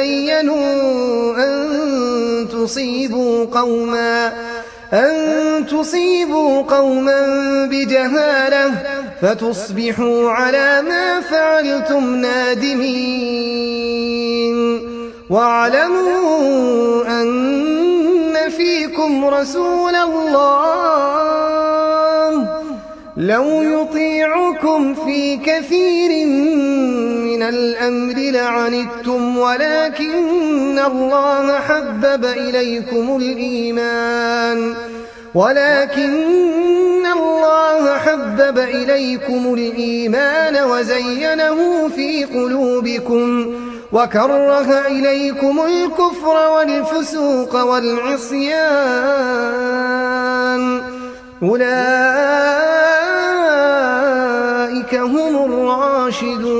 فتبينوا أن تصيبوا قوما أن تصيبوا قوما بجهالة فتصبحوا على ما فعلتم نادمين. واعلموا أن فيكم رسول الله. لو يطيعكم في كثير من الأمر لعنتم ولكن الله حبب إليكم الإيمان ولكن الله حبب إليكم الإيمان وزينه في قلوبكم وكره إليكم الكفر والفسوق والعصيان أولئك هم الراشدون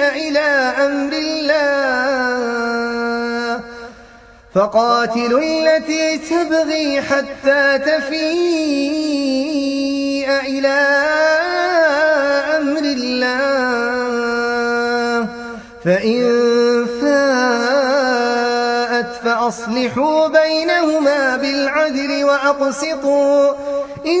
إلى أمر الله. فقاتلوا التي تبغي حتى تفيء إلى أمر الله. فإن فاءت فأصلحوا بينهما بالعدل وأقسطوا. إن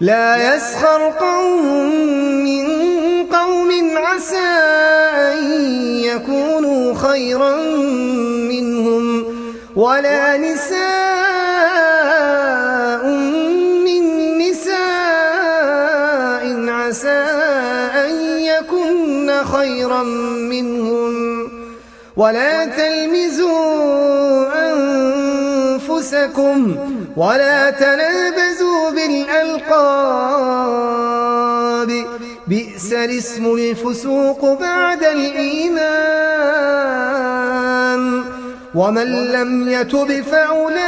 لا يسخر قوم من قوم عسى أن يكونوا خيرا منهم ولا نساء من نساء عسى أن يكن خيرا منهم ولا تلمزوا أنفسكم ولا تنابزوا فأتوا بالألقاب بئس الاسم الفسوق بعد الإيمان ومن لم يتب فأولئك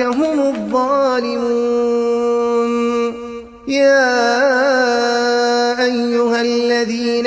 هم الظالمون يا أيها الذين